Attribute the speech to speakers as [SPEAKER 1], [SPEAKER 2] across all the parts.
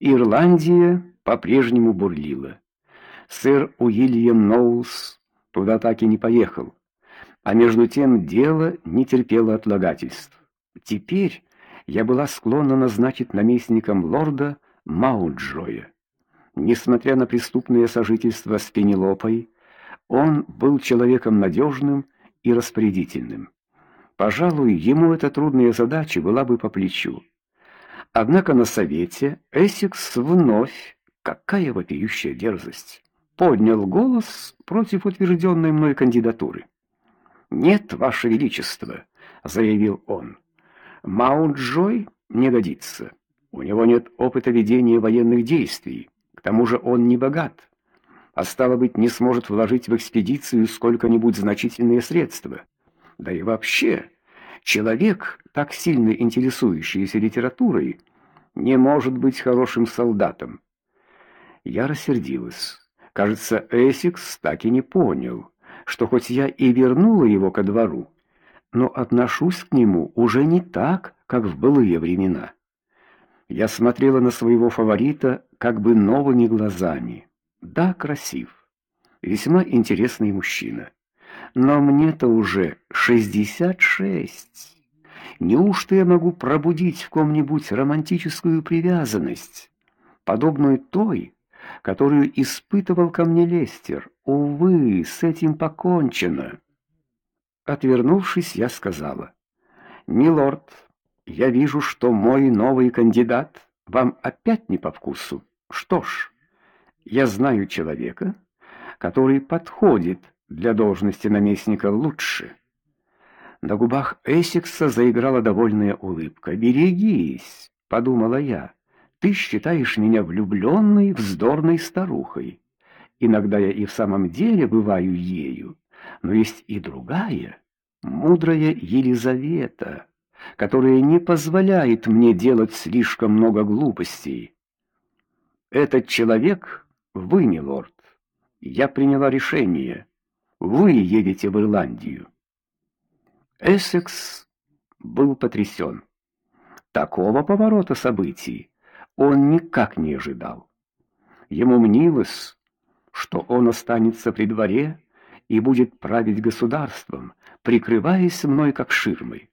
[SPEAKER 1] Ирландия по-прежнему бурлила. Сэр Уильям Ноулс туда так и не поехал. А между тем дело не терпело отлагательств. Теперь я была склонна назначить наместником лорда Маунджоя. Несмотря на преступное сожительство с Пенелопой, он был человеком надежным и распорядительным. Пожалуй, ему эта трудная задача была бы по плечу. Однако на совете Эссекс вновь, какая вопиющая дерзость, поднял голос против утвержденной мной кандидатуры. "Нет, ваше величество", заявил он. "Маунт-Джой не годится. У него нет опыта ведения военных действий. К тому же он не богат, а стало быть, не сможет вложить в экспедицию сколько-нибудь значительные средства. Да и вообще, человек, так сильно интересующийся литературой, не может быть хорошим солдатом. Я рассердилась. Кажется, Эссекс так и не понял, что хоть я и вернула его ко двору, но отношусь к нему уже не так, как в былые времена. Я смотрела на своего фаворита как бы новыми глазами. Да, красив. Весьма интересный мужчина. Но мне-то уже шестьдесят шесть. Неужто я могу пробудить в ком-нибудь романтическую привязанность, подобную той, которую испытывал ко мне Лестер? Увы, с этим покончено. Отвернувшись, я сказала: "Милорд, я вижу, что мой новый кандидат вам опять не по вкусу. Что ж, я знаю человека, который подходит для должности наместника лучше". На губах Эссекса заиграла довольная улыбка. "Берегись", подумала я. "Ты считаешь меня влюбленной, вздорной старухой. Иногда я и в самом деле бываю ею, но есть и другая, мудрая Елизавета, которая не позволяет мне делать слишком много глупостей. Этот человек вы, милорд. Я приняла решение. Вы едете в Ирландию. Эссекс был потрясен. Такого поворота событий он никак не ожидал. Ему мнилось, что он останется при дворе и будет править государством, прикрываясь мной как ширмой.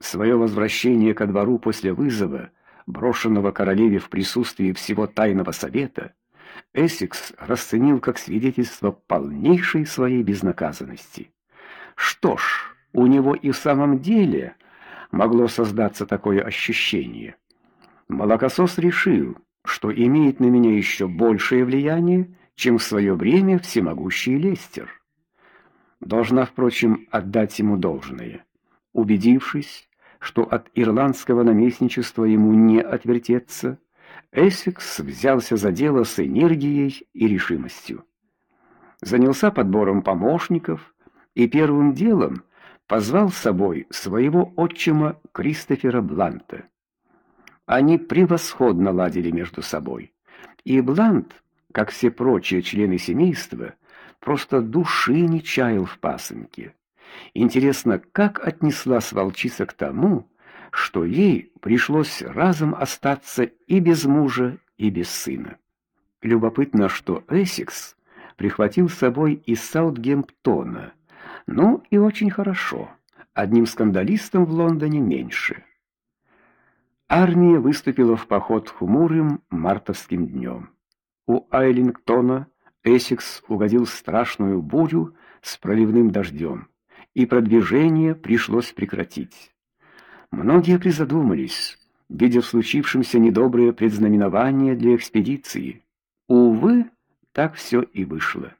[SPEAKER 1] Свое возвращение ко двору после вызова, брошенного королеве в присутствии всего тайного совета, Эссекс расценил как свидетельство полнейшей своей безнаказанности. Что ж, у него и в самом деле могло создаться такое ощущение. Молокосос решил, что имеет на меня еще большее влияние, чем в свое время всемогущий Лестер. Должна, впрочем, отдать ему должное. Убедившись, что от ирландского наместничества ему не отвертеться, Эссекс взялся за дело с энергией и решимостью. Занялся подбором помощников и первым делом позвал с собой своего отчима Кристофера Бланта. Они превосходно ладили между собой, и Блант, как все прочие члены семейства, просто души не чаял в пасынке. Интересно, как отнеслась волчица к тому, что ей пришлось разом остаться и без мужа, и без сына. Любопытно, что Эссекс прихватил с собой из Саутгемптона ну и очень хорошо. Одним скандалистом в Лондоне меньше. Армия выступила в поход хмурым мартовским днем. У Айлингтона Эссекс угодил в страшную бурю с проливным дождем, и продвижение пришлось прекратить. Многие призадумались, видя в случившемся недоброе предзнаменование для экспедиции. Увы, так все и вышло.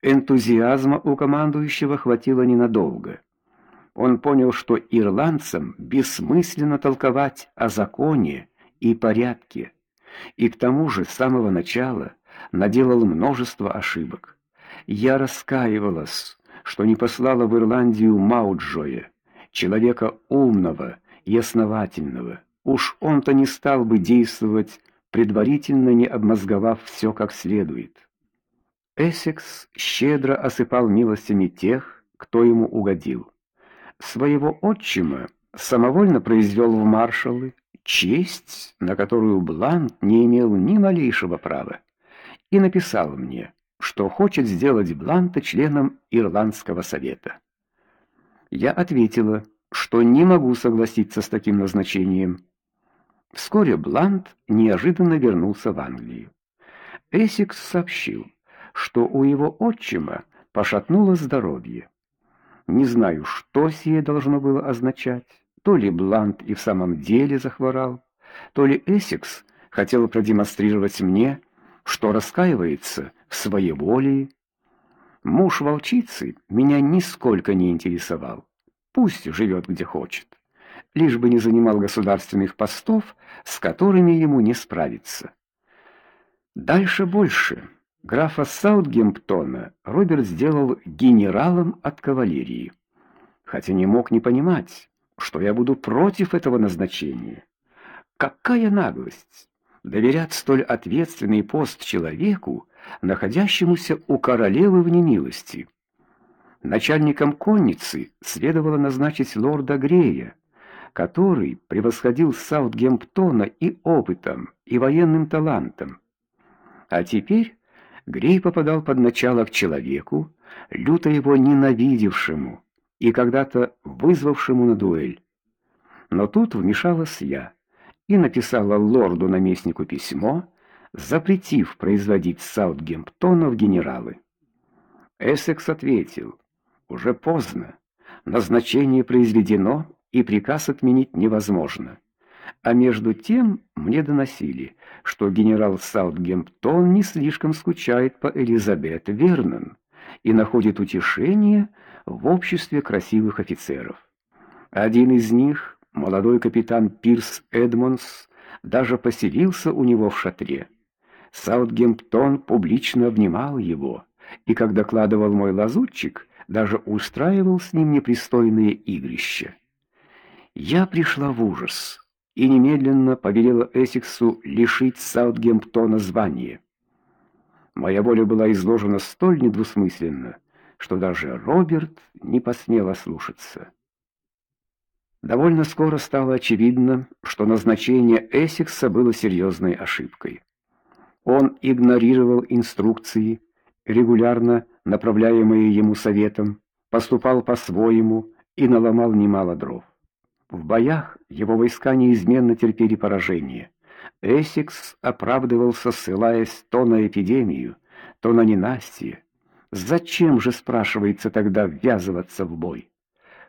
[SPEAKER 1] Энтузиазма у командующего хватило ненадолго. Он понял, что ирландцам бессмысленно толковать о законе и порядке, и к тому же с самого начала наделал множество ошибок. Я раскаивалась, что не послала в Ирландию Мауджоя, человека умного и основательного. Уж он-то не стал бы действовать, предварительно не обмозговав все как следует. Эссекс щедро осыпал милостями тех, кто ему угодил. Своего отчима самовольно произвел в маршалы, честь, на которую Блант не имел ни малейшего права, и написал мне, что хочет сделать Бланта членом Ирландского совета. Я ответила, что не могу согласиться с таким назначением. Вскоре Блант неожиданно вернулся в Англию. Эссекс сообщил, что у его отчима пошатнулось здоровье. Не знаю, что сие должно было означать. То ли Блант и в самом деле захворал, то ли Эссекс хотел продемонстрировать мне, что раскаивается в своей воле. Муж волчицы меня нисколько не интересовал. Пусть живет где хочет, лишь бы не занимал государственных постов, с которыми ему не справиться. Дальше больше. Графа Саутгемптона Роберт сделал генералом от кавалерии, хотя не мог не понимать, что я буду против этого назначения. Какая наглость доверять столь ответственный пост человеку, находящемуся у королевы в немилости. Начальником конницы следовало назначить лорда Грея, который превосходил Саутгемптона и опытом, и военным талантом. А теперь Грей попадал под начало к человеку, люто его ненавидевшему и когда-то вызвавшему на дуэль. Но тут вмешалась я и написала лорду-наместнику письмо, запретив производить Саутгемптона в генералы. Эссекс ответил: "Уже поздно. Назначение произведено, и приказ отменить невозможно". А между тем мне доносили, что генерал Саутгемптон не слишком скучает по Элизабет Вернон и находит утешение в обществе красивых офицеров. Один из них, молодой капитан Пирс Эдмонс, даже поселился у него в шатре. Саутгемптон публично обнимал его, и как докладывал мой лазутчик, даже устраивал с ним непристойные игрища. Я пришла в ужас и немедленно повелела Эссексу лишить Саутгемптона звания. Моя воля была изложена столь недвусмысленно, что даже Роберт не посмел ослушаться. Довольно скоро стало очевидно, что назначение Эссекса было серьезной ошибкой. Он игнорировал инструкции, регулярно направляемые ему советом, поступал по-своему и наломал немало дров. В боях его войска неизменно терпели поражение. Эссекс оправдывался, ссылаясь то на эпидемию, то на ненастье. Зачем же, спрашивается тогда, ввязываться в бой?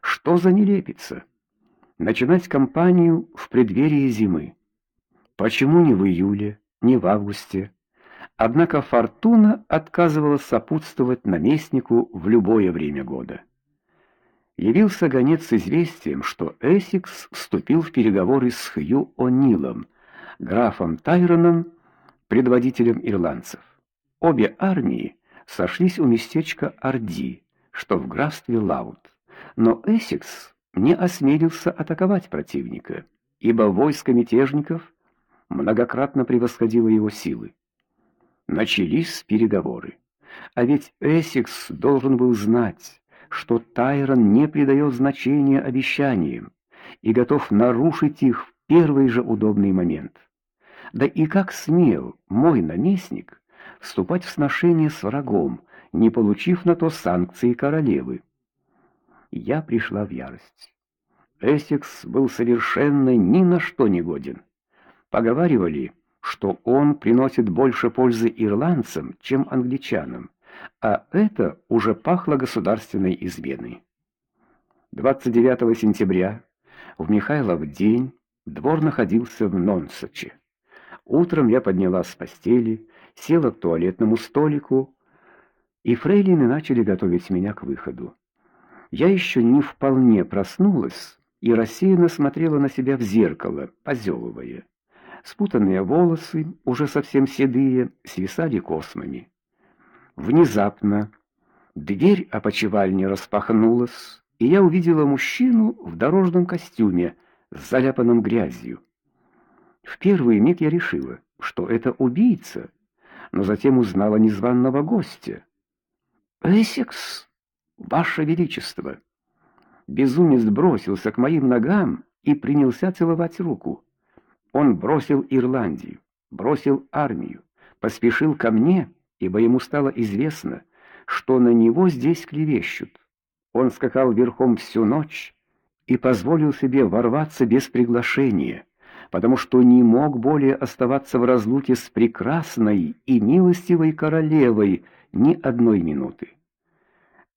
[SPEAKER 1] Что за нелепица? Начинать кампанию в преддверии зимы. Почему не в июле, не в августе? Однако фортуна отказывалась сопутствовать наместнику в любое время года явился гонец с известием, что Эссекс вступил в переговоры с Хью О'Нилом, графом Тайроном, предводителем ирландцев. Обе армии сошлись у местечка Арди, что в графстве Лаут. Но Эссекс не осмелился атаковать противника, ибо войско мятежников многократно превосходило его силы. Начались переговоры. А ведь Эссекс должен был знать, что Тайрон не придает значения обещаниям и готов нарушить их в первый же удобный момент. Да и как смел мой наместник вступать в сношение с врагом, не получив на то санкции королевы? Я пришла в ярость. Эссекс был совершенно ни на что не годен. Поговаривали, что он приносит больше пользы ирландцам, чем англичанам а это уже пахло государственной изменой. 29 сентября в Михайлов день двор находился в Нонсоче. Утром я поднялась с постели, села к туалетному столику, и фрейлины начали готовить меня к выходу. Я еще не вполне проснулась и рассеянно смотрела на себя в зеркало, позевывая. Спутанные волосы, уже совсем седые, свисали космами. Внезапно дверь опочивальни распахнулась, и я увидела мужчину в дорожном костюме, заляпанном грязью. В первый миг я решила, что это убийца, но затем узнала незваного гостя. "Эссекс, ваше величество!" Безумец бросился к моим ногам и принялся целовать руку. Он бросил Ирландию, бросил армию, поспешил ко мне, ибо ему стало известно, что на него здесь клевещут. Он скакал верхом всю ночь и позволил себе ворваться без приглашения, потому что не мог более оставаться в разлуке с прекрасной и милостивой королевой ни одной минуты.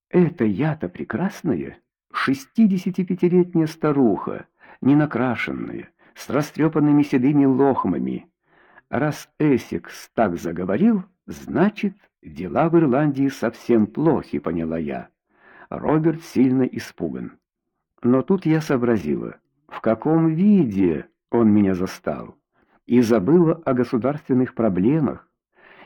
[SPEAKER 1] Это я-то прекрасная, шестидесятипятилетняя старуха, ненакрашенная, с растрепанными седыми лохмами. Раз Эссекс так заговорил, значит, дела в Ирландии совсем плохи, поняла я. Роберт сильно испуган. Но тут я сообразила, в каком виде он меня застал, и забыла о государственных проблемах.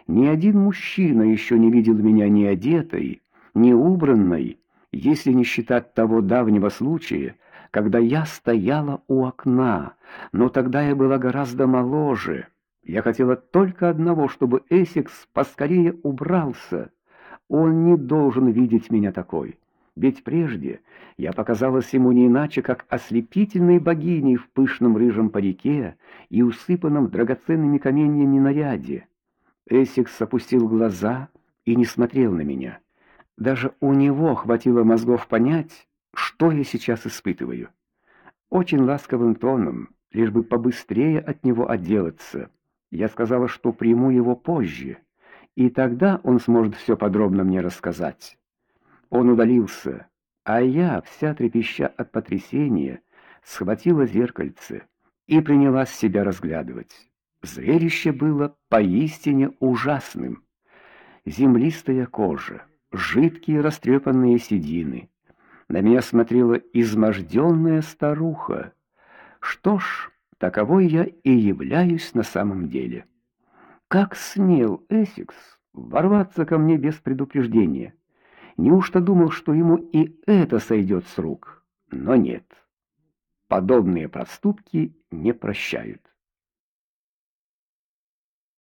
[SPEAKER 1] Ни один мужчина еще не видел меня ни одетой, ни убранной, если не считать того давнего случая, когда я стояла у окна, но тогда я была гораздо моложе. Я хотела только одного, чтобы Эссекс поскорее убрался. Он не должен видеть меня такой. Ведь прежде я показалась ему не иначе, как ослепительной богиней в пышном рыжем парике и усыпанном драгоценными каменьями наряде. Эссекс опустил глаза и не смотрел на меня. Даже у него хватило мозгов понять, что я сейчас испытываю. Очень ласковым тоном, лишь бы побыстрее от него отделаться, я сказала, что приму его позже, и тогда он сможет все подробно мне рассказать. Он удалился, а я, вся трепеща от потрясения, схватила зеркальце и принялась себя разглядывать. Зрелище было поистине ужасным. Землистая кожа, жидкие растрепанные седины. На меня смотрела изможденная старуха. Что ж, таковой я и являюсь на самом деле. Как смел Эссекс ворваться ко мне без предупреждения? Неужто думал, что ему и это сойдет с рук? Но нет. Подобные проступки не прощают.